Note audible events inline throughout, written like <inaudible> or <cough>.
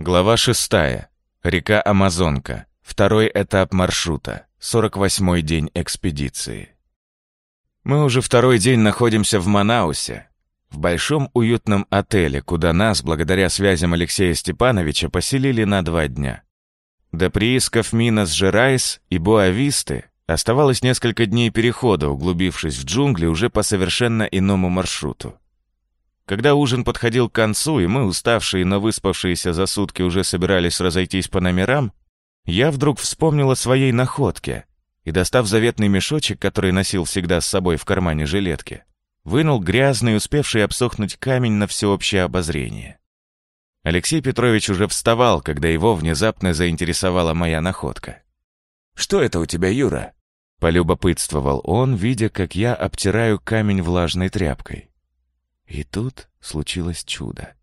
Глава 6. Река Амазонка. Второй этап маршрута. 48-й день экспедиции. Мы уже второй день находимся в Манаусе, в большом уютном отеле, куда нас, благодаря связям Алексея Степановича, поселили на два дня. До приисков Минас-Жерайс и Боависты оставалось несколько дней перехода, углубившись в джунгли уже по совершенно иному маршруту. Когда ужин подходил к концу, и мы, уставшие, но выспавшиеся за сутки, уже собирались разойтись по номерам, я вдруг вспомнил о своей находке и, достав заветный мешочек, который носил всегда с собой в кармане жилетки, вынул грязный, успевший обсохнуть камень на всеобщее обозрение. Алексей Петрович уже вставал, когда его внезапно заинтересовала моя находка. «Что это у тебя, Юра?» — полюбопытствовал он, видя, как я обтираю камень влажной тряпкой. И тут случилось чудо.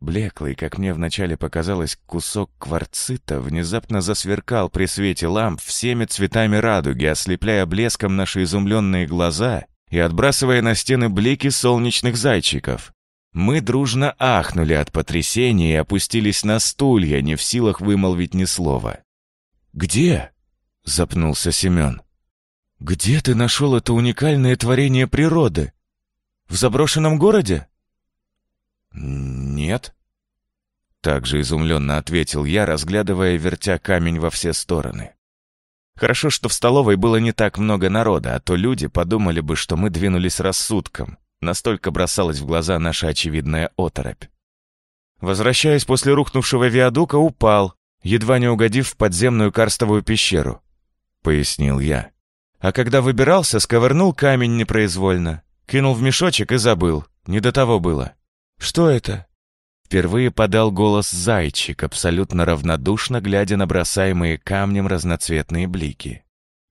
Блеклый, как мне вначале показалось, кусок кварцита внезапно засверкал при свете ламп всеми цветами радуги, ослепляя блеском наши изумленные глаза и отбрасывая на стены блики солнечных зайчиков. Мы дружно ахнули от потрясения и опустились на стулья, не в силах вымолвить ни слова. «Где?» — запнулся Семен. «Где ты нашел это уникальное творение природы? В заброшенном городе?» «Нет». Также изумленно ответил я, разглядывая, вертя камень во все стороны. Хорошо, что в столовой было не так много народа, а то люди подумали бы, что мы двинулись рассудком. Настолько бросалась в глаза наша очевидная оторопь. Возвращаясь после рухнувшего виадука, упал, едва не угодив в подземную карстовую пещеру. Пояснил я. А когда выбирался, сковырнул камень непроизвольно. Кинул в мешочек и забыл. Не до того было. «Что это?» Впервые подал голос зайчик, абсолютно равнодушно глядя на бросаемые камнем разноцветные блики.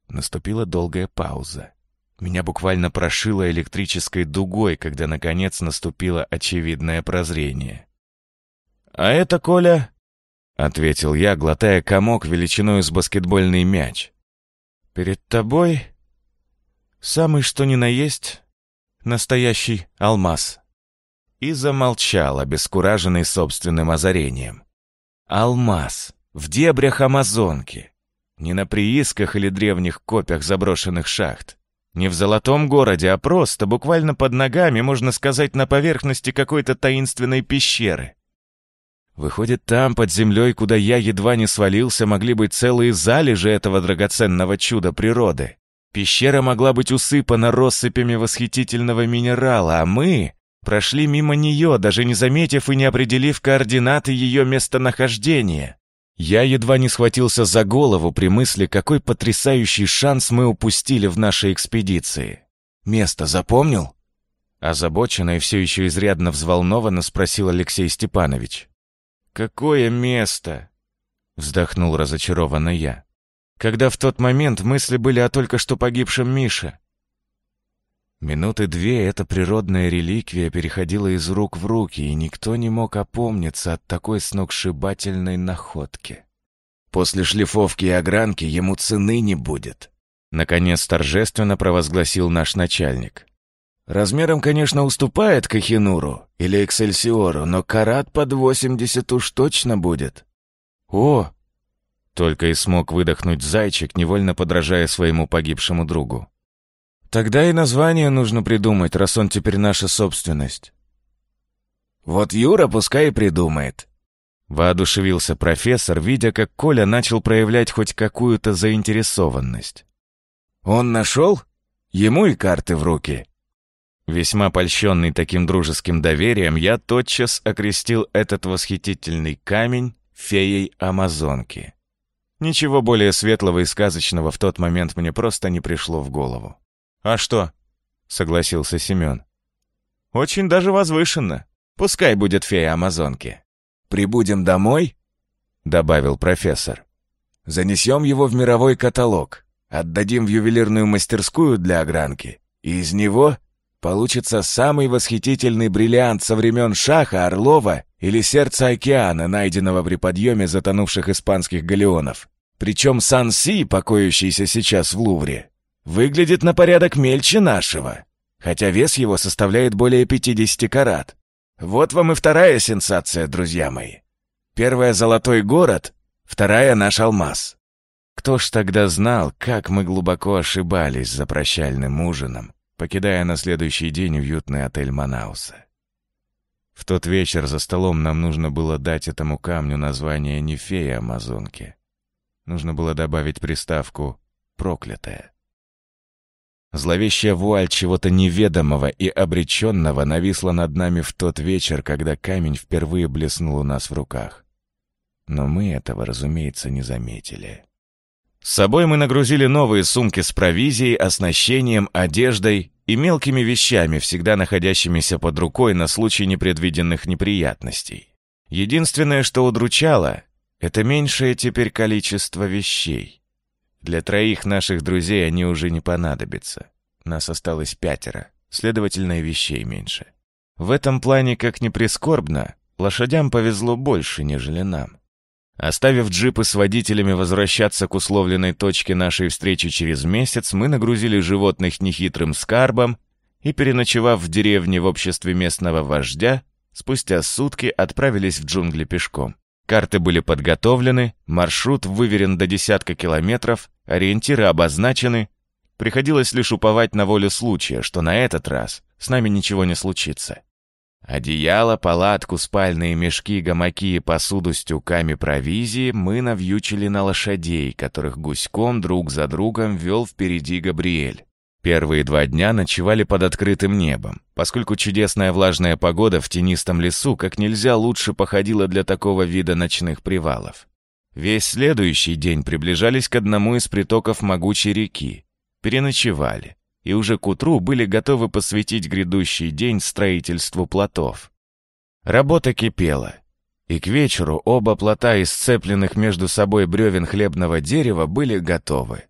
Наступила долгая пауза. Меня буквально прошило электрической дугой, когда, наконец, наступило очевидное прозрение. «А это, Коля...» — ответил я, глотая комок величиной с баскетбольный мяч. «Перед тобой самый что ни на есть настоящий алмаз» и замолчал, обескураженный собственным озарением. Алмаз в дебрях Амазонки, не на приисках или древних копях заброшенных шахт, не в золотом городе, а просто, буквально под ногами, можно сказать, на поверхности какой-то таинственной пещеры. Выходит, там, под землей, куда я едва не свалился, могли быть целые залежи этого драгоценного чуда природы. Пещера могла быть усыпана россыпями восхитительного минерала, а мы Прошли мимо нее, даже не заметив и не определив координаты ее местонахождения. Я едва не схватился за голову при мысли, какой потрясающий шанс мы упустили в нашей экспедиции. «Место запомнил?» Озабоченно и все еще изрядно взволнованно спросил Алексей Степанович. «Какое место?» Вздохнул разочарованно я. Когда в тот момент мысли были о только что погибшем Мише. Минуты две эта природная реликвия переходила из рук в руки, и никто не мог опомниться от такой сногсшибательной находки. «После шлифовки и огранки ему цены не будет», — наконец торжественно провозгласил наш начальник. «Размером, конечно, уступает Кахинуру или Эксельсиору, но карат под восемьдесят уж точно будет». «О!» — только и смог выдохнуть зайчик, невольно подражая своему погибшему другу. Тогда и название нужно придумать, раз он теперь наша собственность. Вот Юра пускай и придумает. Воодушевился профессор, видя, как Коля начал проявлять хоть какую-то заинтересованность. Он нашел? Ему и карты в руки. Весьма польщенный таким дружеским доверием, я тотчас окрестил этот восхитительный камень феей Амазонки. Ничего более светлого и сказочного в тот момент мне просто не пришло в голову. «А что?» — согласился Семен. «Очень даже возвышенно. Пускай будет фея Амазонки». «Прибудем домой?» — добавил профессор. «Занесем его в мировой каталог, отдадим в ювелирную мастерскую для огранки, и из него получится самый восхитительный бриллиант со времен Шаха, Орлова или Сердца океана, найденного при подъеме затонувших испанских галеонов. Причем Сан-Си, покоящийся сейчас в Лувре, выглядит на порядок мельче нашего, хотя вес его составляет более 50 карат. Вот вам и вторая сенсация, друзья мои. Первая — золотой город, вторая — наш алмаз. Кто ж тогда знал, как мы глубоко ошибались за прощальным ужином, покидая на следующий день уютный отель Манауса. В тот вечер за столом нам нужно было дать этому камню название не фея Амазонки. Нужно было добавить приставку «проклятая». Зловещая вуаль чего-то неведомого и обреченного нависла над нами в тот вечер, когда камень впервые блеснул у нас в руках. Но мы этого, разумеется, не заметили. С собой мы нагрузили новые сумки с провизией, оснащением, одеждой и мелкими вещами, всегда находящимися под рукой на случай непредвиденных неприятностей. Единственное, что удручало, это меньшее теперь количество вещей. Для троих наших друзей они уже не понадобятся. Нас осталось пятеро, следовательно, и вещей меньше. В этом плане, как ни прискорбно, лошадям повезло больше, нежели нам. Оставив джипы с водителями возвращаться к условленной точке нашей встречи через месяц, мы нагрузили животных нехитрым скарбом и, переночевав в деревне в обществе местного вождя, спустя сутки отправились в джунгли пешком. Карты были подготовлены, маршрут выверен до десятка километров, ориентиры обозначены. Приходилось лишь уповать на волю случая, что на этот раз с нами ничего не случится. Одеяло, палатку, спальные мешки, гамаки и посуду с тюками провизии мы навьючили на лошадей, которых гуськом друг за другом вел впереди Габриэль. Первые два дня ночевали под открытым небом, поскольку чудесная влажная погода в тенистом лесу как нельзя лучше походила для такого вида ночных привалов. Весь следующий день приближались к одному из притоков могучей реки, переночевали и уже к утру были готовы посвятить грядущий день строительству плотов. Работа кипела, и к вечеру оба плота из сцепленных между собой бревен хлебного дерева были готовы.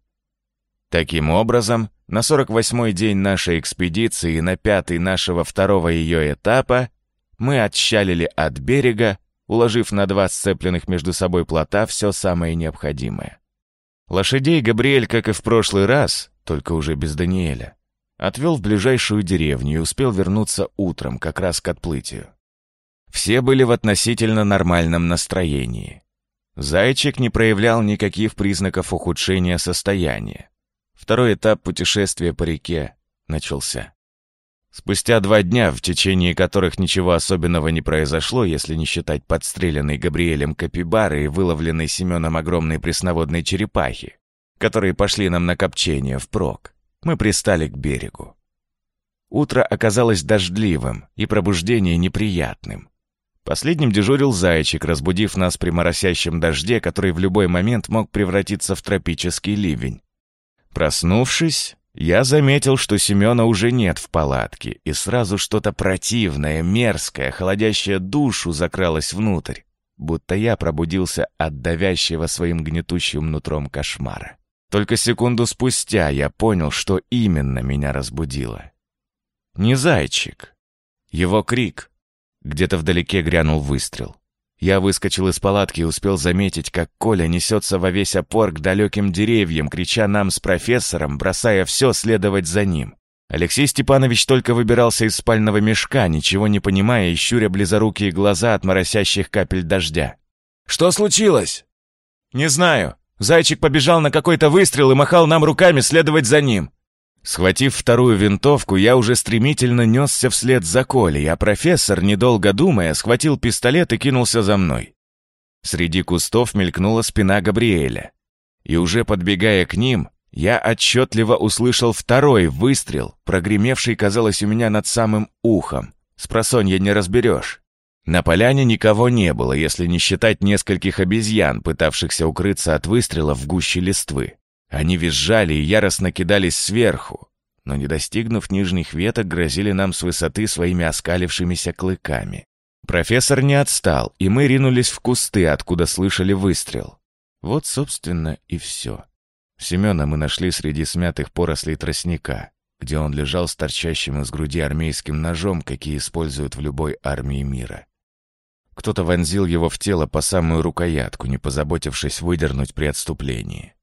Таким образом, на 48-й день нашей экспедиции и на пятый нашего второго ее этапа мы отщалили от берега, уложив на два сцепленных между собой плота все самое необходимое. Лошадей Габриэль, как и в прошлый раз, только уже без Даниэля. Отвел в ближайшую деревню и успел вернуться утром, как раз к отплытию. Все были в относительно нормальном настроении. Зайчик не проявлял никаких признаков ухудшения состояния. Второй этап путешествия по реке начался. Спустя два дня, в течение которых ничего особенного не произошло, если не считать подстреленной Габриэлем капибары и выловленной Семеном огромной пресноводной черепахи, которые пошли нам на копчение впрок, мы пристали к берегу. Утро оказалось дождливым и пробуждение неприятным. Последним дежурил зайчик, разбудив нас при моросящем дожде, который в любой момент мог превратиться в тропический ливень. Проснувшись, я заметил, что Семена уже нет в палатке, и сразу что-то противное, мерзкое, холодящее душу закралось внутрь, будто я пробудился от давящего своим гнетущим нутром кошмара. Только секунду спустя я понял, что именно меня разбудило. Не зайчик. Его крик. Где-то вдалеке грянул выстрел. Я выскочил из палатки и успел заметить, как Коля несется во весь опор к далеким деревьям, крича нам с профессором, бросая все следовать за ним. Алексей Степанович только выбирался из спального мешка, ничего не понимая и щуря близорукие глаза от моросящих капель дождя. «Что случилось?» «Не знаю. Зайчик побежал на какой-то выстрел и махал нам руками следовать за ним. Схватив вторую винтовку, я уже стремительно несся вслед за Колей, а профессор, недолго думая, схватил пистолет и кинулся за мной. Среди кустов мелькнула спина Габриэля. И уже подбегая к ним, я отчетливо услышал второй выстрел, прогремевший, казалось, у меня над самым ухом. С просонья не разберешь. На поляне никого не было, если не считать нескольких обезьян, пытавшихся укрыться от выстрелов в гуще листвы. Они визжали и яростно кидались сверху, но, не достигнув нижних веток, грозили нам с высоты своими оскалившимися клыками. Профессор не отстал, и мы ринулись в кусты, откуда слышали выстрел. Вот, собственно, и все. Семена мы нашли среди смятых порослей тростника где он лежал с торчащим из груди армейским ножом, какие используют в любой армии мира. Кто-то вонзил его в тело по самую рукоятку, не позаботившись выдернуть при отступлении.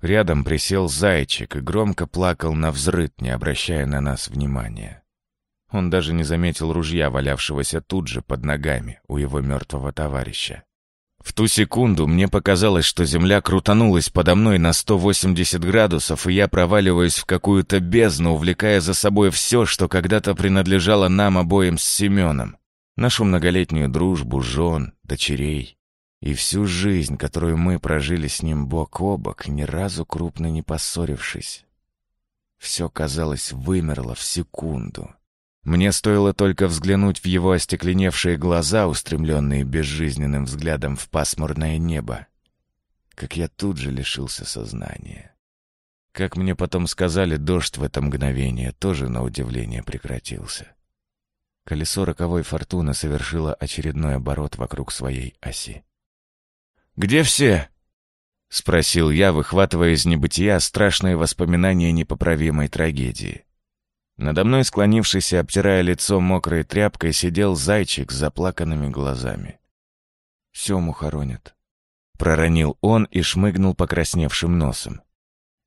Рядом присел зайчик и громко плакал на взрыт, не обращая на нас внимания. Он даже не заметил ружья, валявшегося тут же под ногами у его мертвого товарища. В ту секунду мне показалось, что земля крутанулась подо мной на 180 градусов, и я проваливаюсь в какую-то бездну, увлекая за собой все, что когда-то принадлежало нам обоим с Семеном. Нашу многолетнюю дружбу, жен, дочерей. И всю жизнь, которую мы прожили с ним бок о бок, ни разу крупно не поссорившись. Все, казалось, вымерло в секунду. Мне стоило только взглянуть в его остекленевшие глаза, устремленные безжизненным взглядом в пасмурное небо, как я тут же лишился сознания. Как мне потом сказали, дождь в это мгновение тоже на удивление прекратился. Колесо роковой фортуны совершило очередной оборот вокруг своей оси. «Где все?» — спросил я, выхватывая из небытия страшные воспоминания непоправимой трагедии. Надо мной, склонившись и обтирая лицо мокрой тряпкой, сидел зайчик с заплаканными глазами. «Сему хоронят», — проронил он и шмыгнул покрасневшим носом.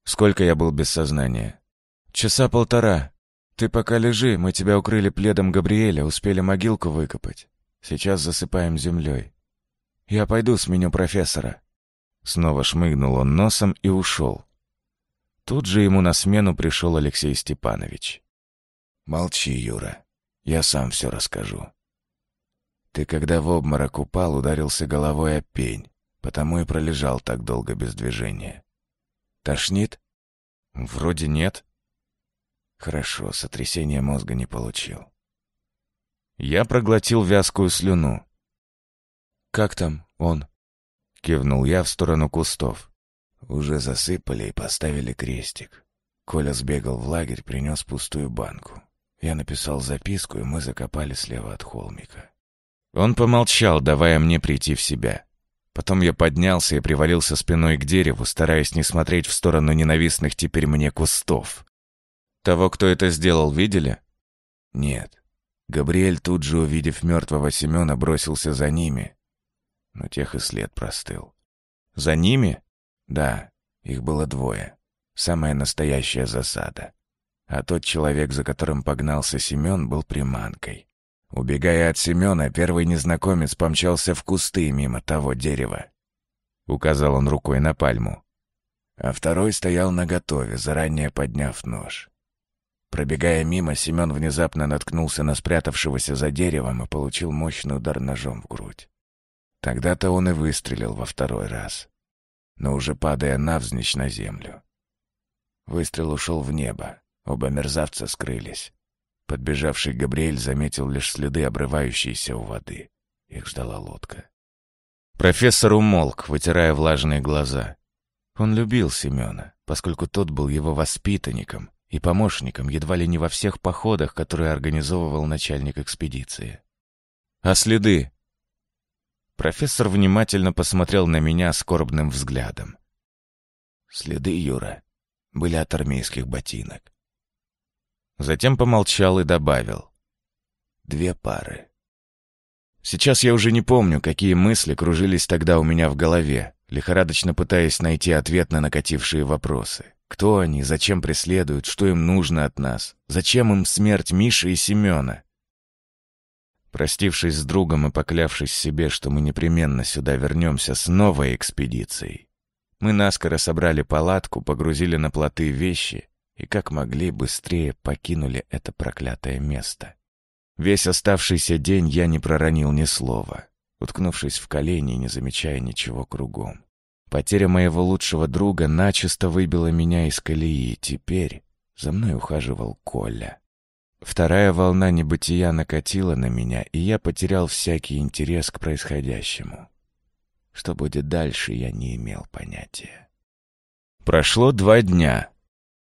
«Сколько я был без сознания?» «Часа полтора. Ты пока лежи, мы тебя укрыли пледом Габриэля, успели могилку выкопать. Сейчас засыпаем землей. Я пойду сменю профессора». Снова шмыгнул он носом и ушел. Тут же ему на смену пришел Алексей Степанович. Молчи, Юра. Я сам все расскажу. Ты, когда в обморок упал, ударился головой о пень, потому и пролежал так долго без движения. Тошнит? Вроде нет. Хорошо, сотрясение мозга не получил. Я проглотил вязкую слюну. «Как там он?» — кивнул я в сторону кустов. Уже засыпали и поставили крестик. Коля сбегал в лагерь, принес пустую банку. Я написал записку, и мы закопали слева от холмика. Он помолчал, давая мне прийти в себя. Потом я поднялся и привалился спиной к дереву, стараясь не смотреть в сторону ненавистных теперь мне кустов. Того, кто это сделал, видели? Нет. Габриэль, тут же увидев мертвого Семена, бросился за ними. Но тех и след простыл. За ними? Да, их было двое. Самая настоящая засада а тот человек, за которым погнался Семен, был приманкой. Убегая от Семена, первый незнакомец помчался в кусты мимо того дерева. Указал он рукой на пальму. А второй стоял наготове, заранее подняв нож. Пробегая мимо, Семен внезапно наткнулся на спрятавшегося за деревом и получил мощный удар ножом в грудь. Тогда-то он и выстрелил во второй раз, но уже падая навзничь на землю. Выстрел ушел в небо, Оба мерзавца скрылись. Подбежавший Габриэль заметил лишь следы, обрывающиеся у воды. Их ждала лодка. Профессор умолк, вытирая влажные глаза. Он любил Семена, поскольку тот был его воспитанником и помощником едва ли не во всех походах, которые организовывал начальник экспедиции. «А следы?» Профессор внимательно посмотрел на меня скорбным взглядом. «Следы, Юра, были от армейских ботинок. Затем помолчал и добавил. Две пары. Сейчас я уже не помню, какие мысли кружились тогда у меня в голове, лихорадочно пытаясь найти ответ на накатившие вопросы. Кто они, зачем преследуют, что им нужно от нас, зачем им смерть Миши и Семена? Простившись с другом и поклявшись себе, что мы непременно сюда вернемся с новой экспедицией, мы наскоро собрали палатку, погрузили на плоты вещи и как могли быстрее покинули это проклятое место. Весь оставшийся день я не проронил ни слова, уткнувшись в колени и не замечая ничего кругом. Потеря моего лучшего друга начисто выбила меня из колеи, теперь за мной ухаживал Коля. Вторая волна небытия накатила на меня, и я потерял всякий интерес к происходящему. Что будет дальше, я не имел понятия. Прошло два дня,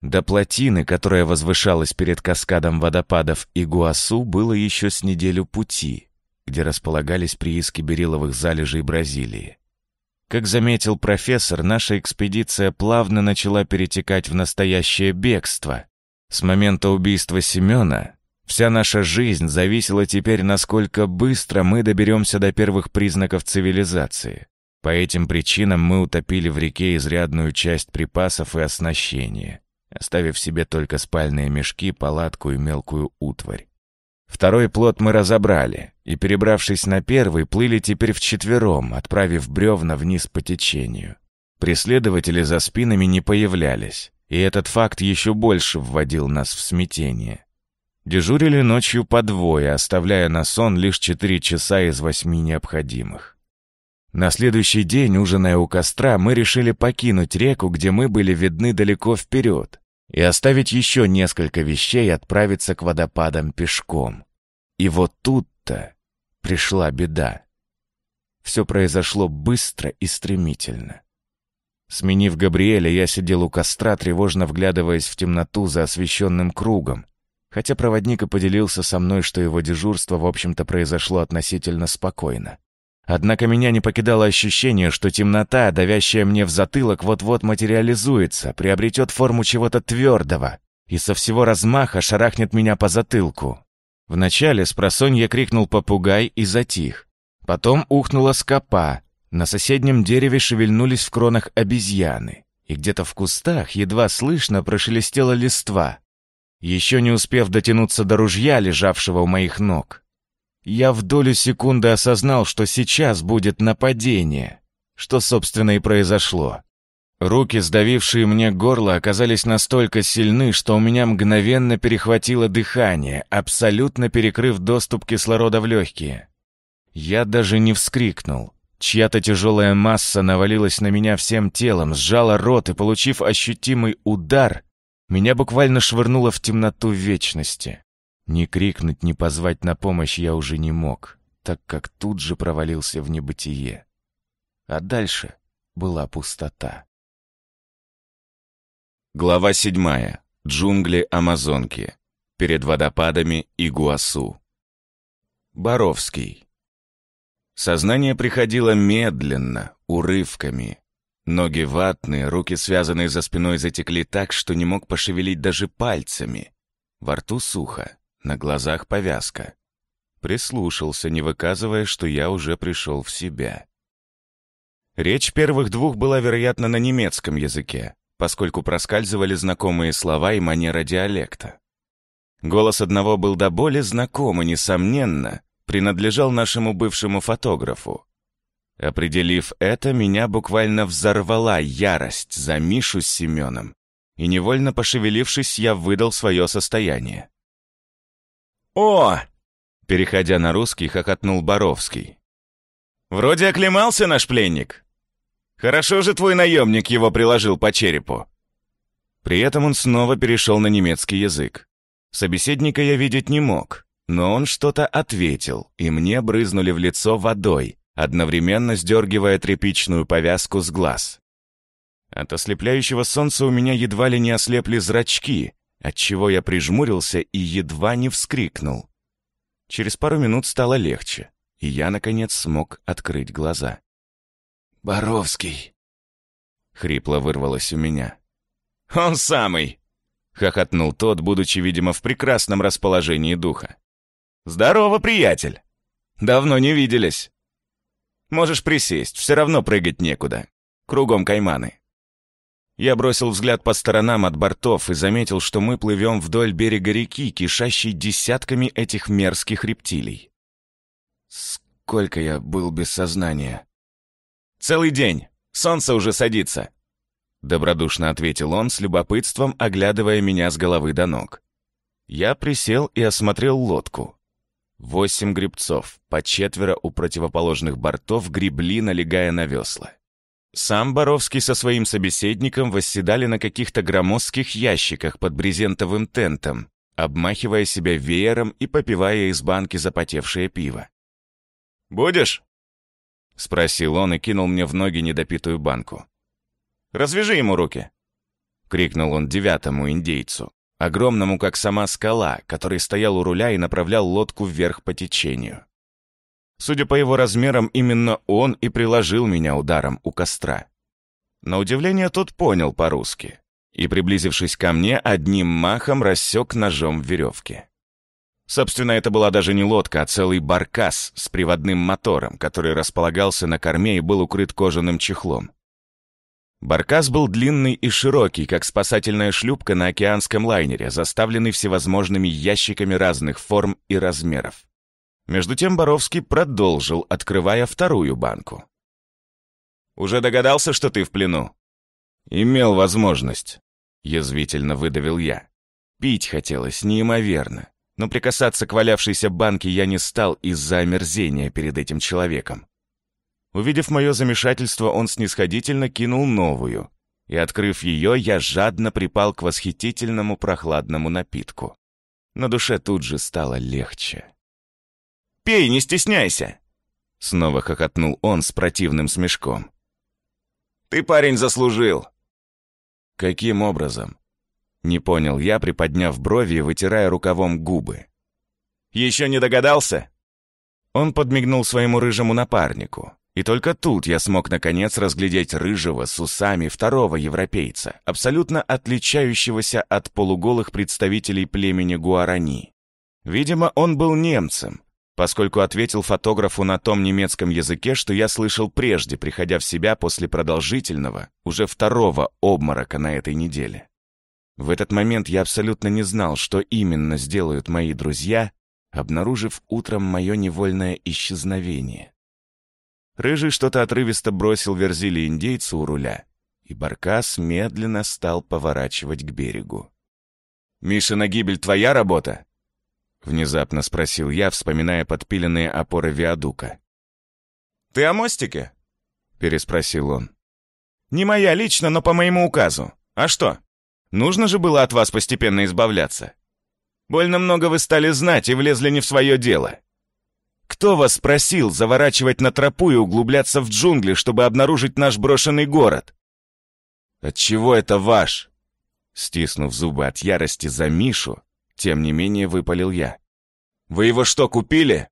до плотины, которая возвышалась перед каскадом водопадов Игуасу, было еще с неделю пути, где располагались прииски бериловых залежей Бразилии. Как заметил профессор, наша экспедиция плавно начала перетекать в настоящее бегство. С момента убийства Семена вся наша жизнь зависела теперь, насколько быстро мы доберемся до первых признаков цивилизации. По этим причинам мы утопили в реке изрядную часть припасов и оснащения оставив себе только спальные мешки, палатку и мелкую утварь. Второй плод мы разобрали, и, перебравшись на первый, плыли теперь вчетвером, отправив бревна вниз по течению. Преследователи за спинами не появлялись, и этот факт еще больше вводил нас в смятение. Дежурили ночью по двое, оставляя на сон лишь четыре часа из восьми необходимых. На следующий день, ужиная у костра, мы решили покинуть реку, где мы были видны далеко вперед, и оставить еще несколько вещей отправиться к водопадам пешком. И вот тут-то пришла беда. Все произошло быстро и стремительно. Сменив Габриэля, я сидел у костра, тревожно вглядываясь в темноту за освещенным кругом, хотя проводник и поделился со мной, что его дежурство, в общем-то, произошло относительно спокойно. Однако меня не покидало ощущение, что темнота, давящая мне в затылок, вот-вот материализуется, приобретет форму чего-то твердого и со всего размаха шарахнет меня по затылку. Вначале с просонья крикнул попугай и затих. Потом ухнула скопа, на соседнем дереве шевельнулись в кронах обезьяны, и где-то в кустах едва слышно прошелестела листва, еще не успев дотянуться до ружья, лежавшего у моих ног. Я в долю секунды осознал, что сейчас будет нападение, что, собственно, и произошло. Руки, сдавившие мне горло, оказались настолько сильны, что у меня мгновенно перехватило дыхание, абсолютно перекрыв доступ кислорода в легкие. Я даже не вскрикнул. Чья-то тяжелая масса навалилась на меня всем телом, сжала рот и, получив ощутимый удар, меня буквально швырнуло в темноту вечности. Ни крикнуть, ни позвать на помощь я уже не мог, так как тут же провалился в небытие. А дальше была пустота. Глава седьмая. Джунгли Амазонки. Перед водопадами Игуасу. Боровский. Сознание приходило медленно, урывками, Ноги ватные, руки связанные за спиной затекли так, что не мог пошевелить даже пальцами. Во рту сухо, на глазах повязка. Прислушался, не выказывая, что я уже пришел в себя. Речь первых двух была, вероятно, на немецком языке, поскольку проскальзывали знакомые слова и манера диалекта. Голос одного был до боли знаком и, несомненно, принадлежал нашему бывшему фотографу, Определив это, меня буквально взорвала ярость за Мишу с Семеном, и невольно пошевелившись, я выдал свое состояние. «О!» — переходя на русский, хохотнул Боровский. «Вроде оклемался наш пленник. Хорошо же твой наемник его приложил по черепу». При этом он снова перешел на немецкий язык. Собеседника я видеть не мог, но он что-то ответил, и мне брызнули в лицо водой, одновременно сдергивая тряпичную повязку с глаз. От ослепляющего солнца у меня едва ли не ослепли зрачки, отчего я прижмурился и едва не вскрикнул. Через пару минут стало легче, и я, наконец, смог открыть глаза. «Боровский!» — хрипло вырвалось у меня. «Он самый!» — хохотнул тот, будучи, видимо, в прекрасном расположении духа. «Здорово, приятель! Давно не виделись!» Можешь присесть, все равно прыгать некуда. Кругом кайманы. Я бросил взгляд по сторонам от бортов и заметил, что мы плывем вдоль берега реки, кишащей десятками этих мерзких рептилий. Сколько я был без сознания? Целый день. Солнце уже садится. Добродушно ответил он с любопытством, оглядывая меня с головы до ног. Я присел и осмотрел лодку. Восемь грибцов, по четверо у противоположных бортов, гребли, налегая на весла. Сам Боровский со своим собеседником восседали на каких-то громоздких ящиках под брезентовым тентом, обмахивая себя веером и попивая из банки запотевшее пиво. «Будешь?» — спросил он и кинул мне в ноги недопитую банку. «Развяжи ему руки!» — крикнул он девятому индейцу огромному как сама скала, который стоял у руля и направлял лодку вверх по течению. Судя по его размерам, именно он и приложил меня ударом у костра. На удивление тот понял по-русски и, приблизившись ко мне, одним махом рассек ножом в веревке. Собственно, это была даже не лодка, а целый баркас с приводным мотором, который располагался на корме и был укрыт кожаным чехлом. Баркас был длинный и широкий, как спасательная шлюпка на океанском лайнере, заставленный всевозможными ящиками разных форм и размеров. Между тем Боровский продолжил, открывая вторую банку. «Уже догадался, что ты в плену?» «Имел возможность», — язвительно выдавил я. Пить хотелось неимоверно, но прикасаться к валявшейся банке я не стал из-за омерзения перед этим человеком. Увидев мое замешательство, он снисходительно кинул новую, и, открыв ее, я жадно припал к восхитительному прохладному напитку. На душе тут же стало легче. «Пей, не стесняйся!» Снова хохотнул он с противным смешком. «Ты, парень, заслужил!» «Каким образом?» Не понял я, приподняв брови и вытирая рукавом губы. «Еще не догадался?» Он подмигнул своему рыжему напарнику. И только тут я смог наконец разглядеть рыжего с усами второго европейца, абсолютно отличающегося от полуголых представителей племени Гуарани. Видимо, он был немцем, поскольку ответил фотографу на том немецком языке, что я слышал прежде, приходя в себя после продолжительного, уже второго обморока на этой неделе. В этот момент я абсолютно не знал, что именно сделают мои друзья, обнаружив утром мое невольное исчезновение. Рыжий что-то отрывисто бросил верзили индейцу у руля, и Баркас медленно стал поворачивать к берегу. «Миша, гибель твоя работа?» Внезапно спросил я, вспоминая подпиленные опоры виадука. «Ты о мостике?» Переспросил он. «Не моя лично, но по моему указу. А что? Нужно же было от вас постепенно избавляться. Больно много вы стали знать и влезли не в свое дело. Кто вас просил заворачивать на тропу и углубляться в джунгли, чтобы обнаружить наш брошенный город? Отчего это ваш? Стиснув зубы от ярости за Мишу, тем не менее выпалил я. Вы его что, купили?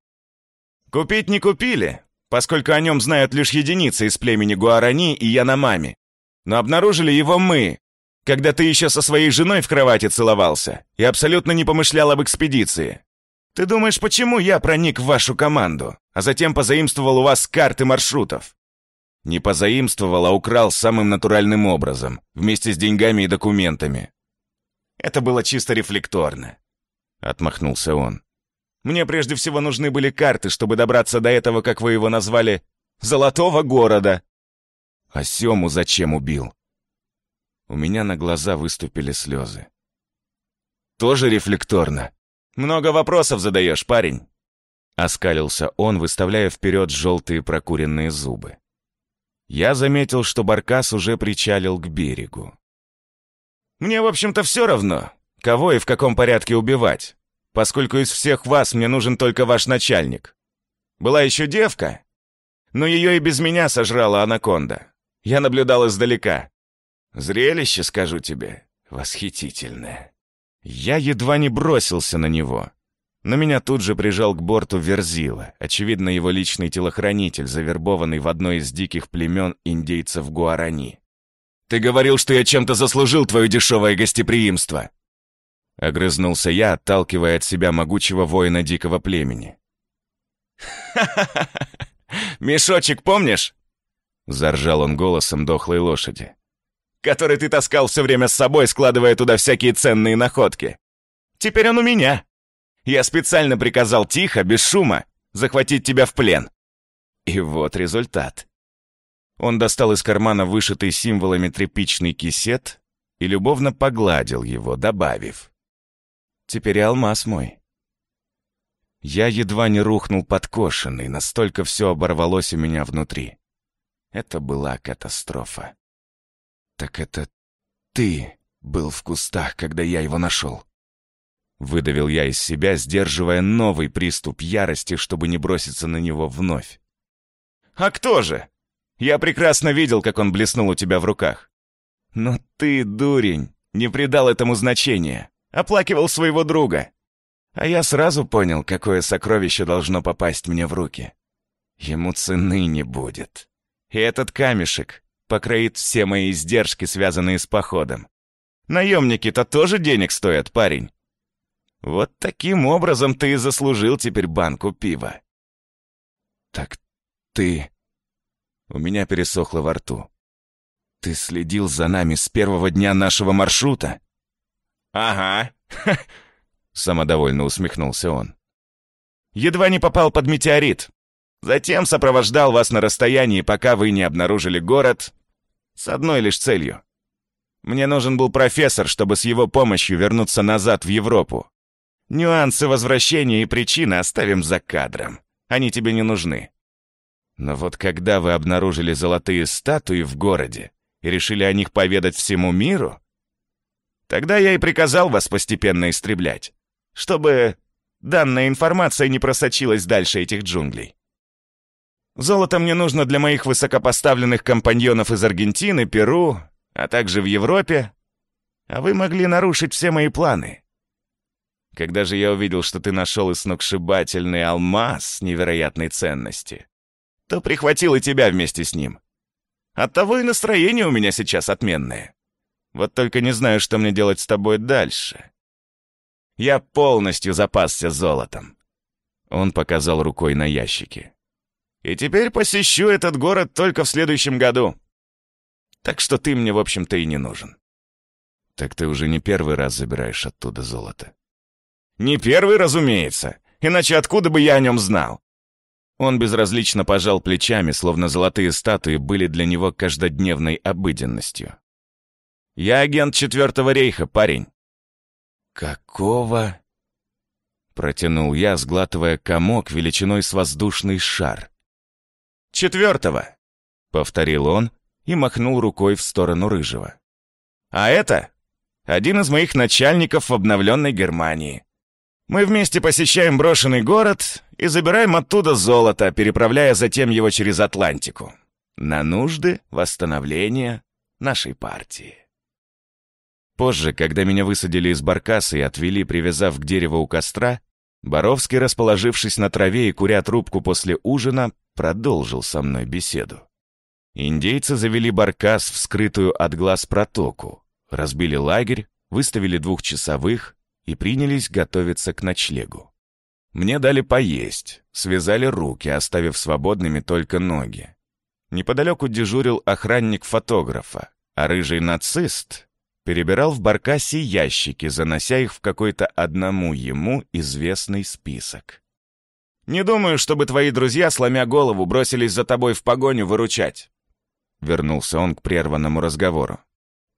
Купить не купили, поскольку о нем знают лишь единицы из племени Гуарани и Яномами. Но обнаружили его мы, когда ты еще со своей женой в кровати целовался и абсолютно не помышлял об экспедиции. Ты думаешь, почему я проник в вашу команду, а затем позаимствовал у вас карты маршрутов? Не позаимствовал, а украл самым натуральным образом, вместе с деньгами и документами. Это было чисто рефлекторно. Отмахнулся он. Мне прежде всего нужны были карты, чтобы добраться до этого, как вы его назвали, «золотого города». А Сему зачем убил? У меня на глаза выступили слезы. Тоже рефлекторно. «Много вопросов задаешь, парень!» Оскалился он, выставляя вперед желтые прокуренные зубы. Я заметил, что Баркас уже причалил к берегу. «Мне, в общем-то, все равно, кого и в каком порядке убивать, поскольку из всех вас мне нужен только ваш начальник. Была еще девка, но ее и без меня сожрала анаконда. Я наблюдал издалека. Зрелище, скажу тебе, восхитительное». Я едва не бросился на него. Но меня тут же прижал к борту Верзила, очевидно, его личный телохранитель, завербованный в одно из диких племен индейцев Гуарани. «Ты говорил, что я чем-то заслужил твое дешевое гостеприимство!» Огрызнулся я, отталкивая от себя могучего воина дикого племени. «Ха-ха-ха! Мешочек помнишь?» Заржал он голосом дохлой лошади который ты таскал все время с собой, складывая туда всякие ценные находки. Теперь он у меня. Я специально приказал тихо, без шума, захватить тебя в плен. И вот результат. Он достал из кармана вышитый символами тряпичный кисет и любовно погладил его, добавив. «Теперь алмаз мой». Я едва не рухнул подкошенный, настолько все оборвалось у меня внутри. Это была катастрофа. «Так это ты был в кустах, когда я его нашел?» Выдавил я из себя, сдерживая новый приступ ярости, чтобы не броситься на него вновь. «А кто же? Я прекрасно видел, как он блеснул у тебя в руках. Но ты, дурень, не придал этому значения, оплакивал своего друга. А я сразу понял, какое сокровище должно попасть мне в руки. Ему цены не будет. И этот камешек покроит все мои издержки, связанные с походом. Наемники-то тоже денег стоят, парень. Вот таким образом ты и заслужил теперь банку пива. Так ты... У меня пересохло во рту. Ты следил за нами с первого дня нашего маршрута? Ага. <laughs> Самодовольно усмехнулся он. Едва не попал под метеорит. Затем сопровождал вас на расстоянии, пока вы не обнаружили город, с одной лишь целью. Мне нужен был профессор, чтобы с его помощью вернуться назад в Европу. Нюансы возвращения и причины оставим за кадром. Они тебе не нужны. Но вот когда вы обнаружили золотые статуи в городе и решили о них поведать всему миру, тогда я и приказал вас постепенно истреблять, чтобы данная информация не просочилась дальше этих джунглей. Золото мне нужно для моих высокопоставленных компаньонов из Аргентины, Перу, а также в Европе. А вы могли нарушить все мои планы. Когда же я увидел, что ты нашел и сногсшибательный алмаз невероятной ценности, то прихватил и тебя вместе с ним. Оттого и настроение у меня сейчас отменное. Вот только не знаю, что мне делать с тобой дальше. Я полностью запасся золотом. Он показал рукой на ящики. И теперь посещу этот город только в следующем году. Так что ты мне, в общем-то, и не нужен. Так ты уже не первый раз забираешь оттуда золото. Не первый, разумеется. Иначе откуда бы я о нем знал? Он безразлично пожал плечами, словно золотые статуи были для него каждодневной обыденностью. «Я агент Четвертого рейха, парень». «Какого?» Протянул я, сглатывая комок величиной с воздушный шар. «Четвертого», — повторил он и махнул рукой в сторону Рыжего. «А это один из моих начальников в обновленной Германии. Мы вместе посещаем брошенный город и забираем оттуда золото, переправляя затем его через Атлантику. На нужды восстановления нашей партии. Позже, когда меня высадили из баркаса и отвели, привязав к дереву у костра, Боровский, расположившись на траве и куря трубку после ужина, продолжил со мной беседу. Индейцы завели баркас в скрытую от глаз протоку, разбили лагерь, выставили двухчасовых, и принялись готовиться к ночлегу. Мне дали поесть, связали руки, оставив свободными только ноги. Неподалеку дежурил охранник фотографа, а рыжий нацист перебирал в баркасе ящики, занося их в какой-то одному ему известный список. «Не думаю, чтобы твои друзья, сломя голову, бросились за тобой в погоню выручать», — вернулся он к прерванному разговору.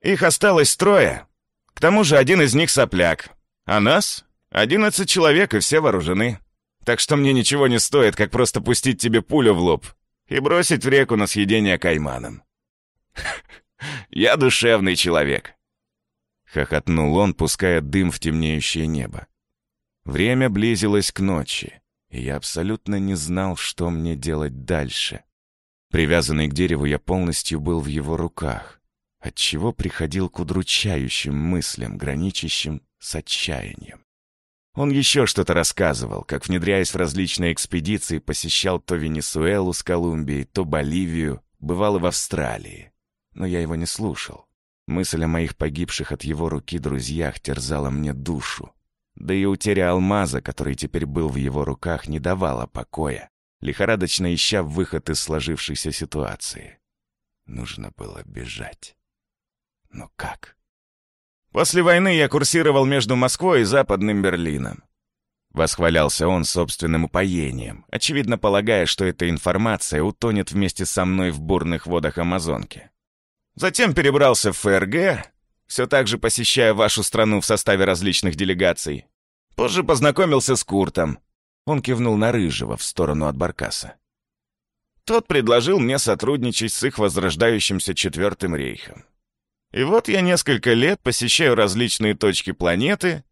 «Их осталось трое. К тому же один из них сопляк. А нас? Одиннадцать человек, и все вооружены. Так что мне ничего не стоит, как просто пустить тебе пулю в лоб и бросить в реку на съедение кайманом. <laughs> Я душевный человек. Хохотнул он, пуская дым в темнеющее небо. Время близилось к ночи, и я абсолютно не знал, что мне делать дальше. Привязанный к дереву, я полностью был в его руках, отчего приходил к удручающим мыслям, граничащим с отчаянием. Он еще что-то рассказывал, как, внедряясь в различные экспедиции, посещал то Венесуэлу с Колумбией, то Боливию, бывал и в Австралии. Но я его не слушал. Мысль о моих погибших от его руки друзьях терзала мне душу. Да и утеря алмаза, который теперь был в его руках, не давала покоя, лихорадочно ища выход из сложившейся ситуации. Нужно было бежать. Но как? После войны я курсировал между Москвой и Западным Берлином. Восхвалялся он собственным упоением, очевидно полагая, что эта информация утонет вместе со мной в бурных водах Амазонки. Затем перебрался в ФРГ, все так же посещая вашу страну в составе различных делегаций. Позже познакомился с Куртом. Он кивнул на Рыжего в сторону от Баркаса. Тот предложил мне сотрудничать с их возрождающимся Четвертым рейхом. И вот я несколько лет посещаю различные точки планеты,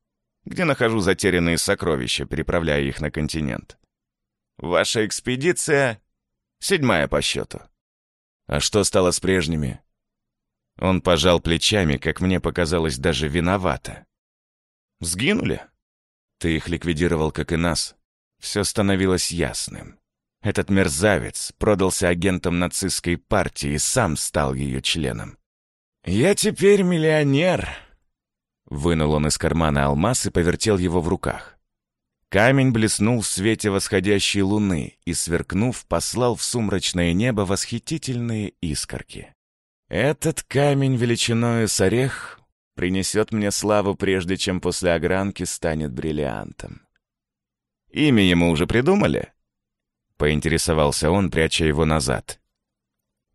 где нахожу затерянные сокровища, переправляя их на континент. Ваша экспедиция — седьмая по счету. А что стало с прежними? Он пожал плечами, как мне показалось, даже виновато. Сгинули? Ты их ликвидировал, как и нас. Все становилось ясным. Этот мерзавец продался агентом нацистской партии и сам стал ее членом. «Я теперь миллионер!» Вынул он из кармана алмаз и повертел его в руках. Камень блеснул в свете восходящей луны и, сверкнув, послал в сумрачное небо восхитительные искорки. «Этот камень величиною с орех принесет мне славу, прежде чем после огранки станет бриллиантом. Имя ему уже придумали?» Поинтересовался он, пряча его назад.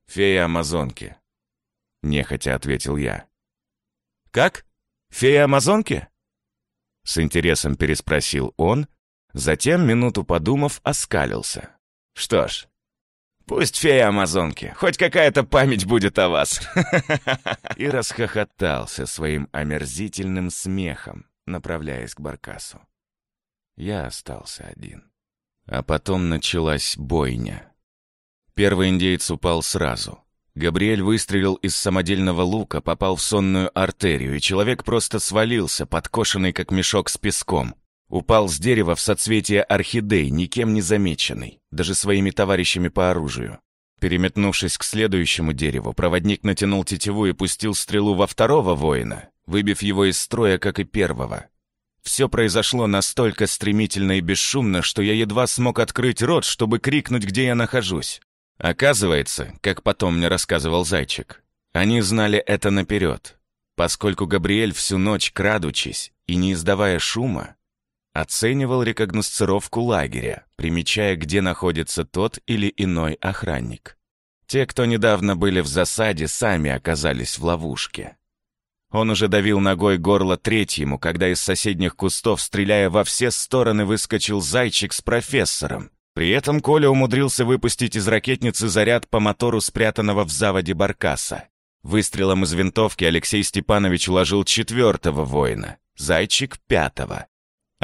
«Фея Амазонки», — нехотя ответил я. «Как? Фея Амазонки?» С интересом переспросил он, затем, минуту подумав, оскалился. «Что ж, пусть фея Амазонки, хоть какая-то память будет о вас!» <laughs> И расхохотался своим омерзительным смехом, направляясь к Баркасу. Я остался один. А потом началась бойня. Первый индейец упал сразу. Габриэль выстрелил из самодельного лука, попал в сонную артерию, и человек просто свалился, подкошенный как мешок с песком. Упал с дерева в соцветие орхидей, никем не замеченный, даже своими товарищами по оружию. Переметнувшись к следующему дереву, проводник натянул тетиву и пустил стрелу во второго воина, выбив его из строя, как и первого. Все произошло настолько стремительно и бесшумно, что я едва смог открыть рот, чтобы крикнуть, где я нахожусь. Оказывается, как потом мне рассказывал Зайчик, они знали это наперед, поскольку Габриэль всю ночь, крадучись и не издавая шума, оценивал рекогносцировку лагеря, примечая, где находится тот или иной охранник. Те, кто недавно были в засаде, сами оказались в ловушке. Он уже давил ногой горло третьему, когда из соседних кустов, стреляя во все стороны, выскочил зайчик с профессором. При этом Коля умудрился выпустить из ракетницы заряд по мотору спрятанного в заводе баркаса. Выстрелом из винтовки Алексей Степанович уложил четвертого воина, зайчик — пятого.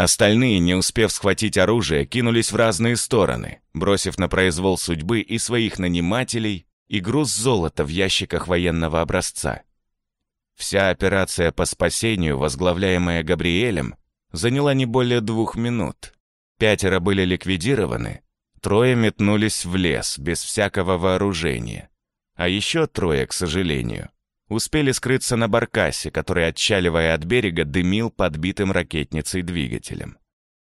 Остальные, не успев схватить оружие, кинулись в разные стороны, бросив на произвол судьбы и своих нанимателей, и груз золота в ящиках военного образца. Вся операция по спасению, возглавляемая Габриэлем, заняла не более двух минут. Пятеро были ликвидированы, трое метнулись в лес без всякого вооружения. А еще трое, к сожалению, успели скрыться на баркасе, который, отчаливая от берега, дымил подбитым ракетницей двигателем.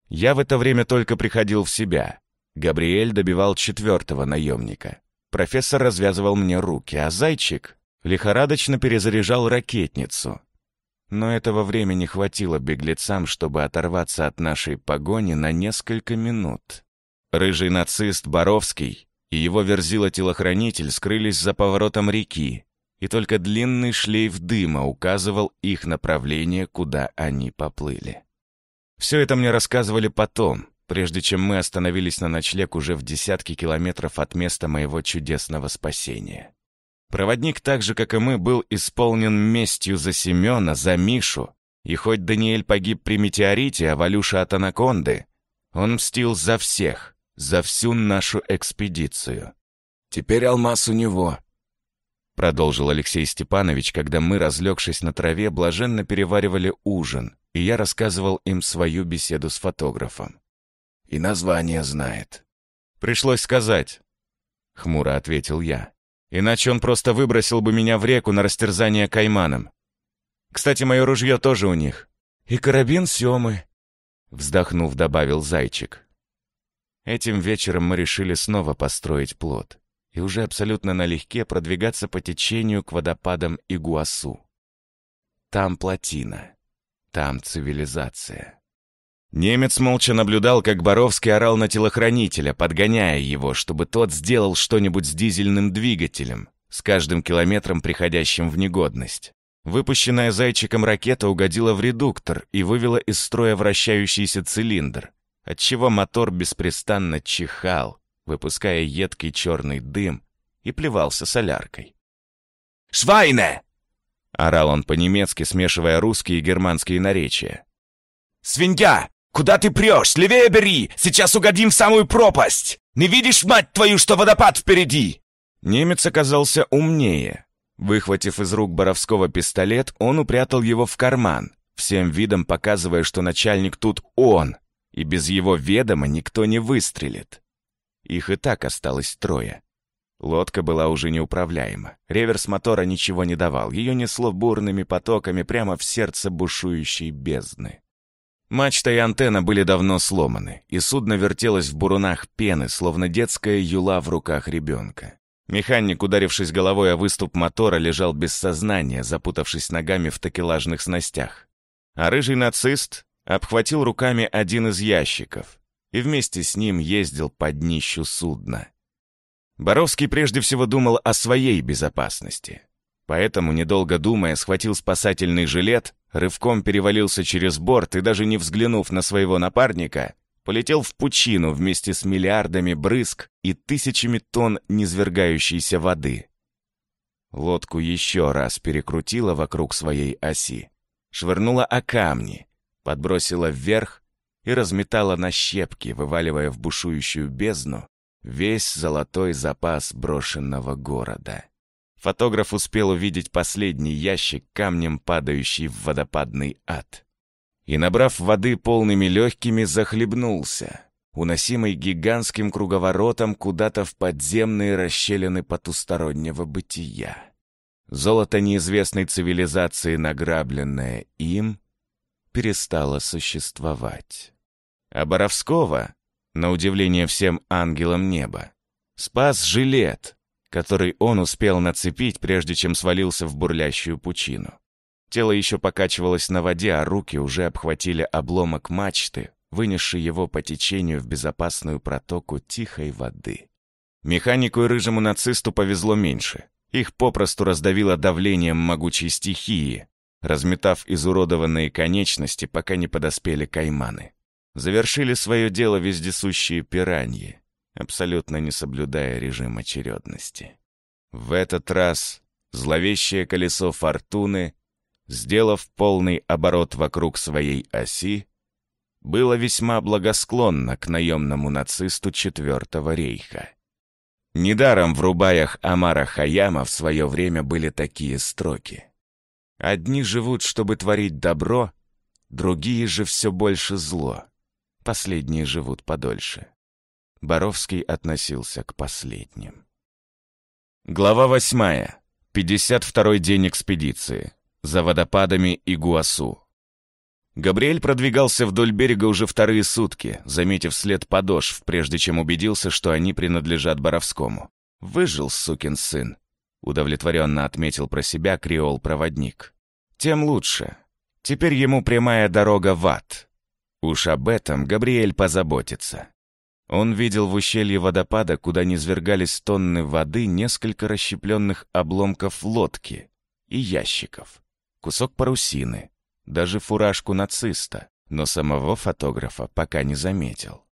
Я в это время только приходил в себя. Габриэль добивал четвертого наемника. Профессор развязывал мне руки, а зайчик лихорадочно перезаряжал ракетницу, но этого времени хватило беглецам, чтобы оторваться от нашей погони на несколько минут. Рыжий нацист Боровский и его верзила-телохранитель скрылись за поворотом реки, и только длинный шлейф дыма указывал их направление, куда они поплыли. Все это мне рассказывали потом, прежде чем мы остановились на ночлег уже в десятки километров от места моего чудесного спасения. Проводник, так же, как и мы, был исполнен местью за Семена, за Мишу, и хоть Даниэль погиб при метеорите, а Валюша от анаконды, он мстил за всех, за всю нашу экспедицию. «Теперь алмаз у него», — продолжил Алексей Степанович, когда мы, разлегшись на траве, блаженно переваривали ужин, и я рассказывал им свою беседу с фотографом. «И название знает». «Пришлось сказать», — хмуро ответил я. Иначе он просто выбросил бы меня в реку на растерзание кайманом. Кстати, мое ружье тоже у них. И карабин Семы. Вздохнув, добавил зайчик. Этим вечером мы решили снова построить плот и уже абсолютно налегке продвигаться по течению к водопадам Игуасу. Там плотина, там цивилизация. Немец молча наблюдал, как Боровский орал на телохранителя, подгоняя его, чтобы тот сделал что-нибудь с дизельным двигателем, с каждым километром приходящим в негодность. Выпущенная зайчиком ракета угодила в редуктор и вывела из строя вращающийся цилиндр, отчего мотор беспрестанно чихал, выпуская едкий черный дым и плевался соляркой. «Швайне!» — орал он по-немецки, смешивая русские и германские наречия. «Свинья! «Куда ты прешь? Левее бери! Сейчас угодим в самую пропасть! Не видишь, мать твою, что водопад впереди?» Немец оказался умнее. Выхватив из рук Боровского пистолет, он упрятал его в карман, всем видом показывая, что начальник тут он, и без его ведома никто не выстрелит. Их и так осталось трое. Лодка была уже неуправляема. Реверс мотора ничего не давал, ее несло бурными потоками прямо в сердце бушующей бездны. Мачта и антенна были давно сломаны, и судно вертелось в бурунах пены, словно детская юла в руках ребенка. Механик, ударившись головой о выступ мотора, лежал без сознания, запутавшись ногами в такелажных снастях. А рыжий нацист обхватил руками один из ящиков, и вместе с ним ездил по днищу судна. Боровский прежде всего думал о своей безопасности. Поэтому, недолго думая, схватил спасательный жилет, рывком перевалился через борт и, даже не взглянув на своего напарника, полетел в пучину вместе с миллиардами брызг и тысячами тонн низвергающейся воды. Лодку еще раз перекрутила вокруг своей оси, швырнула о камни, подбросила вверх и разметала на щепки, вываливая в бушующую бездну весь золотой запас брошенного города. Фотограф успел увидеть последний ящик камнем, падающий в водопадный ад. И, набрав воды полными легкими, захлебнулся, уносимый гигантским круговоротом куда-то в подземные расщелины потустороннего бытия. Золото неизвестной цивилизации, награбленное им, перестало существовать. А Боровского, на удивление всем ангелам неба, спас жилет, который он успел нацепить, прежде чем свалился в бурлящую пучину. Тело еще покачивалось на воде, а руки уже обхватили обломок мачты, вынесший его по течению в безопасную протоку тихой воды. Механику и рыжему нацисту повезло меньше. Их попросту раздавило давлением могучей стихии, разметав изуродованные конечности, пока не подоспели кайманы. Завершили свое дело вездесущие пираньи абсолютно не соблюдая режим очередности. В этот раз зловещее колесо фортуны, сделав полный оборот вокруг своей оси, было весьма благосклонно к наемному нацисту Четвертого рейха. Недаром в рубаях Амара Хаяма в свое время были такие строки. «Одни живут, чтобы творить добро, другие же все больше зло. Последние живут подольше». Боровский относился к последним. Глава восьмая. 52-й день экспедиции. За водопадами Игуасу. Габриэль продвигался вдоль берега уже вторые сутки, заметив след подошв, прежде чем убедился, что они принадлежат Боровскому. «Выжил, сукин сын», — удовлетворенно отметил про себя креол-проводник. «Тем лучше. Теперь ему прямая дорога в ад. Уж об этом Габриэль позаботится». Он видел в ущелье водопада, куда низвергались тонны воды, несколько расщепленных обломков лодки и ящиков, кусок парусины, даже фуражку нациста, но самого фотографа пока не заметил.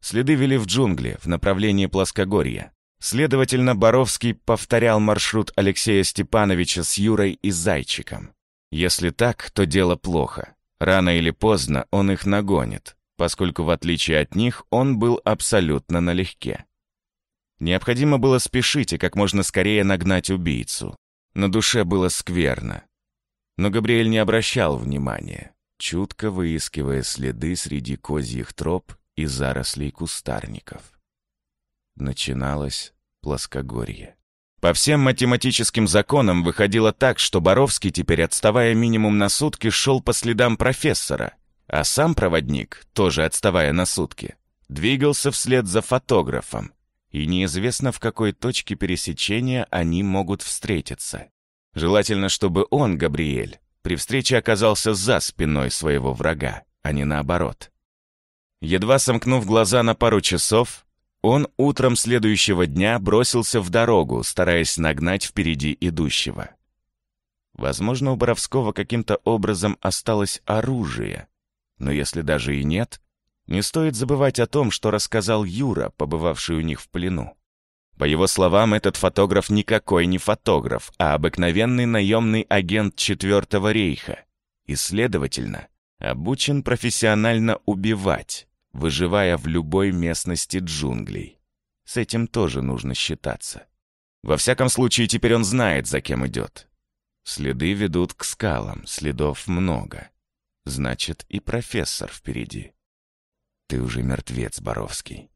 Следы вели в джунгли, в направлении плоскогорья. Следовательно, Боровский повторял маршрут Алексея Степановича с Юрой и Зайчиком. Если так, то дело плохо. Рано или поздно он их нагонит, поскольку в отличие от них он был абсолютно налегке. Необходимо было спешить и как можно скорее нагнать убийцу. На душе было скверно. Но Габриэль не обращал внимания, чутко выискивая следы среди козьих троп и зарослей кустарников. Начиналось плоскогорье. По всем математическим законам выходило так, что Боровский теперь, отставая минимум на сутки, шел по следам профессора — а сам проводник, тоже отставая на сутки, двигался вслед за фотографом, и неизвестно в какой точке пересечения они могут встретиться. Желательно, чтобы он, Габриэль, при встрече оказался за спиной своего врага, а не наоборот. Едва сомкнув глаза на пару часов, он утром следующего дня бросился в дорогу, стараясь нагнать впереди идущего. Возможно, у Боровского каким-то образом осталось оружие, но если даже и нет, не стоит забывать о том, что рассказал Юра, побывавший у них в плену. По его словам, этот фотограф никакой не фотограф, а обыкновенный наемный агент Четвертого рейха. И, следовательно, обучен профессионально убивать, выживая в любой местности джунглей. С этим тоже нужно считаться. Во всяком случае, теперь он знает, за кем идет. Следы ведут к скалам, следов много. Значит, и профессор впереди. Ты уже мертвец, Боровский.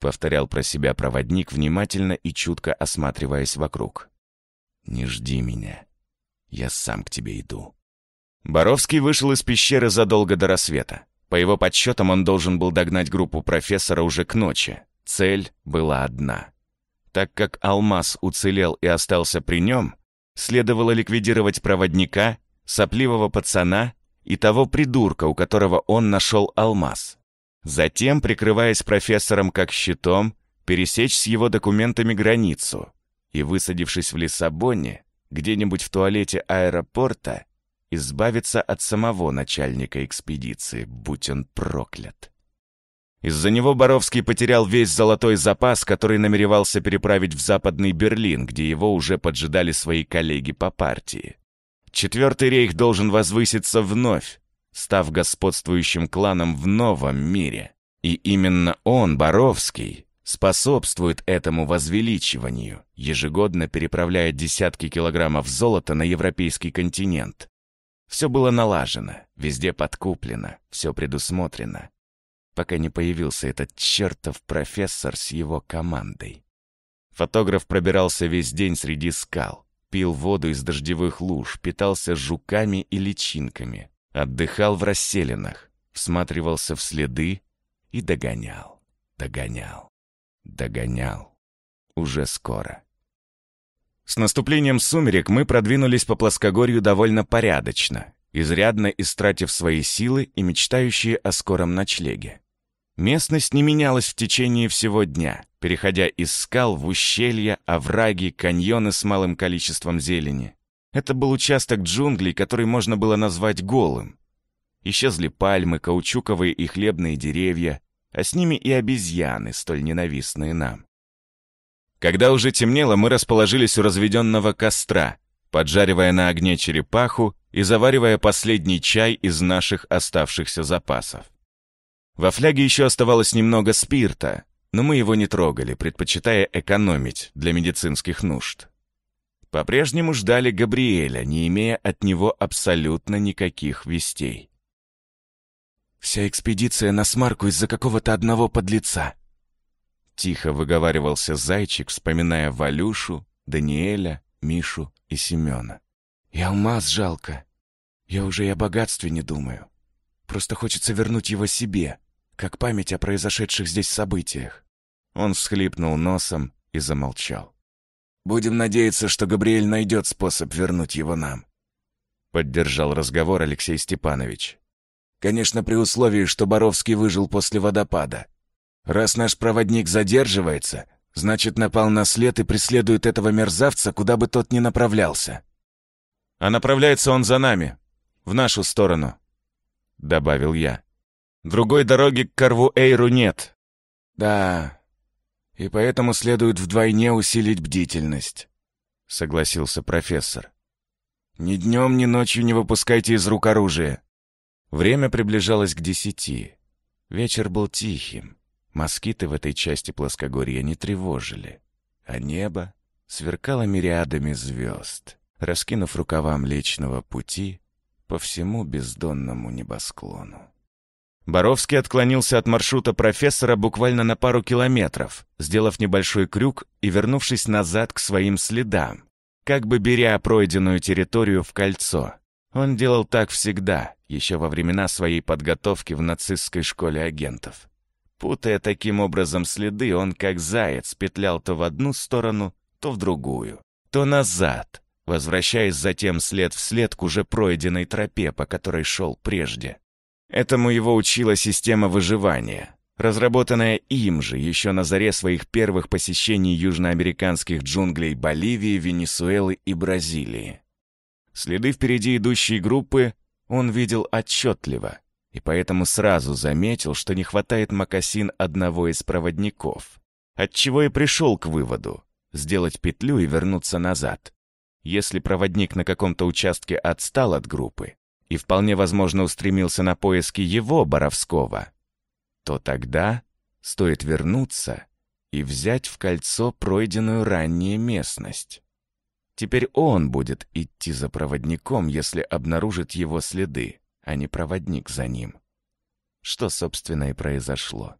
Повторял про себя проводник, внимательно и чутко осматриваясь вокруг. Не жди меня. Я сам к тебе иду. Боровский вышел из пещеры задолго до рассвета. По его подсчетам, он должен был догнать группу профессора уже к ночи. Цель была одна. Так как алмаз уцелел и остался при нем, следовало ликвидировать проводника, сопливого пацана и того придурка, у которого он нашел алмаз. Затем, прикрываясь профессором как щитом, пересечь с его документами границу и, высадившись в Лиссабоне, где-нибудь в туалете аэропорта, избавиться от самого начальника экспедиции, будь он проклят. Из-за него Боровский потерял весь золотой запас, который намеревался переправить в Западный Берлин, где его уже поджидали свои коллеги по партии. Четвертый рейх должен возвыситься вновь, став господствующим кланом в новом мире. И именно он, Боровский, способствует этому возвеличиванию, ежегодно переправляя десятки килограммов золота на европейский континент. Все было налажено, везде подкуплено, все предусмотрено, пока не появился этот чертов профессор с его командой. Фотограф пробирался весь день среди скал, пил воду из дождевых луж, питался жуками и личинками, отдыхал в расселинах, всматривался в следы и догонял, догонял, догонял. Уже скоро. С наступлением сумерек мы продвинулись по плоскогорью довольно порядочно, изрядно истратив свои силы и мечтающие о скором ночлеге. Местность не менялась в течение всего дня, переходя из скал в ущелья, овраги, каньоны с малым количеством зелени. Это был участок джунглей, который можно было назвать голым. Исчезли пальмы, каучуковые и хлебные деревья, а с ними и обезьяны, столь ненавистные нам. Когда уже темнело, мы расположились у разведенного костра, поджаривая на огне черепаху и заваривая последний чай из наших оставшихся запасов. Во фляге еще оставалось немного спирта, но мы его не трогали, предпочитая экономить для медицинских нужд. По-прежнему ждали Габриэля, не имея от него абсолютно никаких вестей. «Вся экспедиция на смарку из-за какого-то одного подлеца», Тихо выговаривался зайчик, вспоминая Валюшу, Даниэля, Мишу и Семена. «И алмаз жалко. Я уже и о богатстве не думаю. Просто хочется вернуть его себе, как память о произошедших здесь событиях». Он всхлипнул носом и замолчал. «Будем надеяться, что Габриэль найдет способ вернуть его нам», — поддержал разговор Алексей Степанович. «Конечно, при условии, что Боровский выжил после водопада. Раз наш проводник задерживается, значит, напал на след и преследует этого мерзавца, куда бы тот ни направлялся. А направляется он за нами, в нашу сторону, — добавил я. Другой дороги к Карву-Эйру нет. Да, и поэтому следует вдвойне усилить бдительность, — согласился профессор. Ни днем, ни ночью не выпускайте из рук оружие. Время приближалось к десяти. Вечер был тихим. Москиты в этой части плоскогорья не тревожили, а небо сверкало мириадами звезд, раскинув рукава Млечного Пути по всему бездонному небосклону. Боровский отклонился от маршрута профессора буквально на пару километров, сделав небольшой крюк и вернувшись назад к своим следам, как бы беря пройденную территорию в кольцо. Он делал так всегда, еще во времена своей подготовки в нацистской школе агентов. Путая таким образом следы, он как заяц петлял то в одну сторону, то в другую, то назад, возвращаясь затем след в след к уже пройденной тропе, по которой шел прежде. Этому его учила система выживания, разработанная им же еще на заре своих первых посещений южноамериканских джунглей Боливии, Венесуэлы и Бразилии. Следы впереди идущей группы он видел отчетливо — и поэтому сразу заметил, что не хватает мокасин одного из проводников. Отчего и пришел к выводу — сделать петлю и вернуться назад. Если проводник на каком-то участке отстал от группы и вполне возможно устремился на поиски его, Боровского, то тогда стоит вернуться и взять в кольцо пройденную ранее местность. Теперь он будет идти за проводником, если обнаружит его следы а не проводник за ним. Что, собственно, и произошло.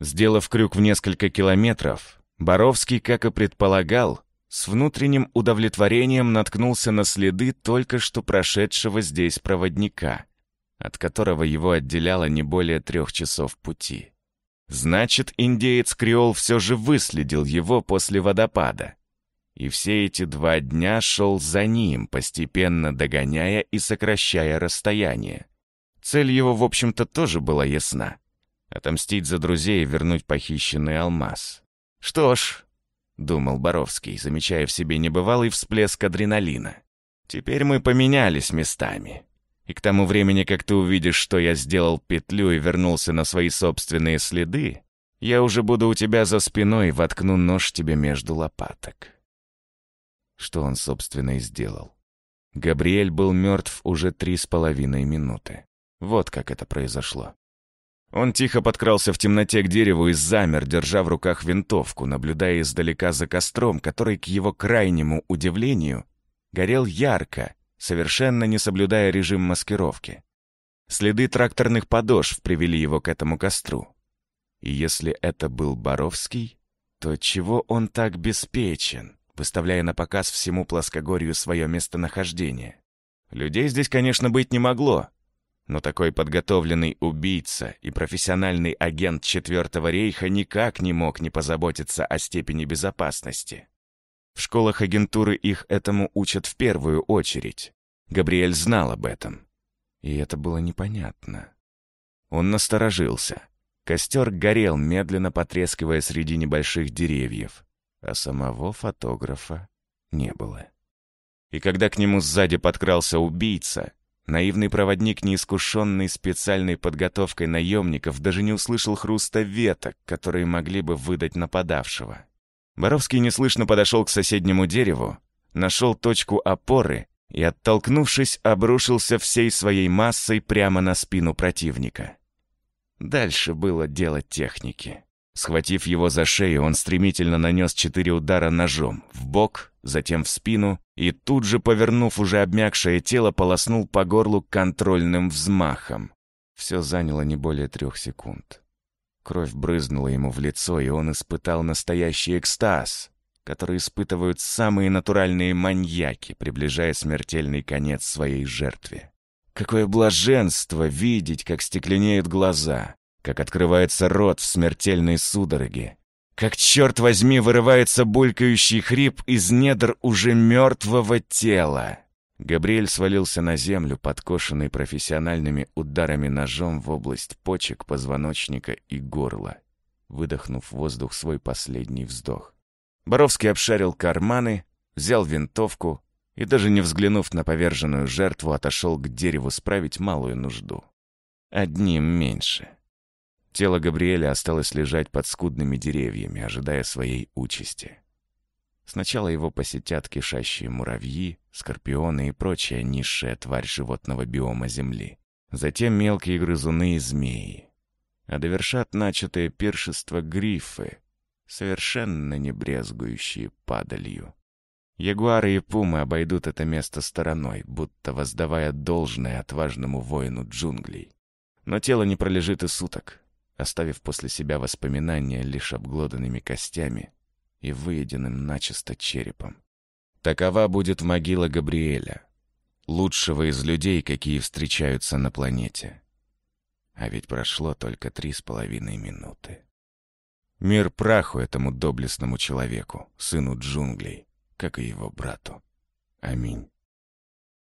Сделав крюк в несколько километров, Боровский, как и предполагал, с внутренним удовлетворением наткнулся на следы только что прошедшего здесь проводника, от которого его отделяло не более трех часов пути. Значит, индеец-креол все же выследил его после водопада и все эти два дня шел за ним, постепенно догоняя и сокращая расстояние. Цель его, в общем-то, тоже была ясна. Отомстить за друзей и вернуть похищенный алмаз. Что ж, думал Боровский, замечая в себе небывалый всплеск адреналина. Теперь мы поменялись местами. И к тому времени, как ты увидишь, что я сделал петлю и вернулся на свои собственные следы, я уже буду у тебя за спиной и воткну нож тебе между лопаток. Что он, собственно, и сделал. Габриэль был мертв уже три с половиной минуты. Вот как это произошло. Он тихо подкрался в темноте к дереву и замер, держа в руках винтовку, наблюдая издалека за костром, который, к его крайнему удивлению, горел ярко, совершенно не соблюдая режим маскировки. Следы тракторных подошв привели его к этому костру. И если это был Боровский, то чего он так беспечен, выставляя на показ всему плоскогорью свое местонахождение? Людей здесь, конечно, быть не могло, но такой подготовленный убийца и профессиональный агент Четвертого рейха никак не мог не позаботиться о степени безопасности. В школах агентуры их этому учат в первую очередь. Габриэль знал об этом. И это было непонятно. Он насторожился. Костер горел, медленно потрескивая среди небольших деревьев, а самого фотографа не было. И когда к нему сзади подкрался убийца, Наивный проводник, неискушенный специальной подготовкой наемников, даже не услышал хруста веток, которые могли бы выдать нападавшего. Боровский неслышно подошел к соседнему дереву, нашел точку опоры и, оттолкнувшись, обрушился всей своей массой прямо на спину противника. Дальше было дело техники. Схватив его за шею, он стремительно нанес четыре удара ножом в бок, затем в спину и тут же, повернув уже обмякшее тело, полоснул по горлу контрольным взмахом. Все заняло не более трех секунд. Кровь брызнула ему в лицо, и он испытал настоящий экстаз, который испытывают самые натуральные маньяки, приближая смертельный конец своей жертве. Какое блаженство видеть, как стекленеют глаза, как открывается рот в смертельной судороге, как, черт возьми, вырывается булькающий хрип из недр уже мертвого тела. Габриэль свалился на землю, подкошенный профессиональными ударами ножом в область почек, позвоночника и горла, выдохнув воздух свой последний вздох. Боровский обшарил карманы, взял винтовку и, даже не взглянув на поверженную жертву, отошел к дереву справить малую нужду. Одним меньше. Тело Габриэля осталось лежать под скудными деревьями, ожидая своей участи. Сначала его посетят кишащие муравьи, скорпионы и прочая низшая тварь животного биома Земли. Затем мелкие грызуны и змеи. А довершат начатое пиршество грифы, совершенно не брезгующие падалью. Ягуары и пумы обойдут это место стороной, будто воздавая должное отважному воину джунглей. Но тело не пролежит и суток оставив после себя воспоминания лишь обглоданными костями и выеденным начисто черепом. Такова будет могила Габриэля, лучшего из людей, какие встречаются на планете. А ведь прошло только три с половиной минуты. Мир праху этому доблестному человеку, сыну джунглей, как и его брату. Аминь.